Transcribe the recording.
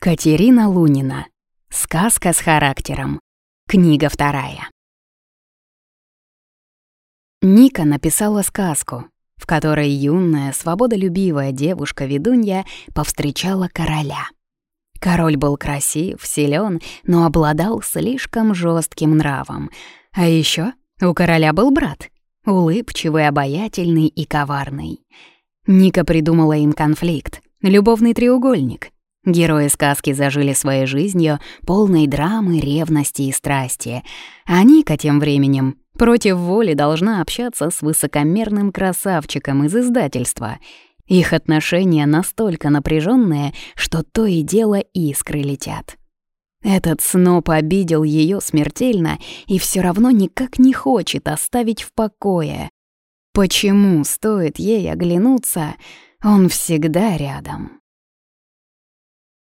Катерина Лунина. Сказка с характером. Книга вторая. Ника написала сказку, в которой юная, свободолюбивая девушка-ведунья повстречала короля. Король был красив, силен, но обладал слишком жестким нравом. А еще у короля был брат, улыбчивый, обаятельный и коварный. Ника придумала им конфликт, любовный треугольник — Герои сказки зажили своей жизнью, полной драмы, ревности и страсти. А Ника тем временем против воли должна общаться с высокомерным красавчиком из издательства. Их отношения настолько напряженные, что то и дело искры летят. Этот сноб обидел ее смертельно и все равно никак не хочет оставить в покое. Почему стоит ей оглянуться, он всегда рядом.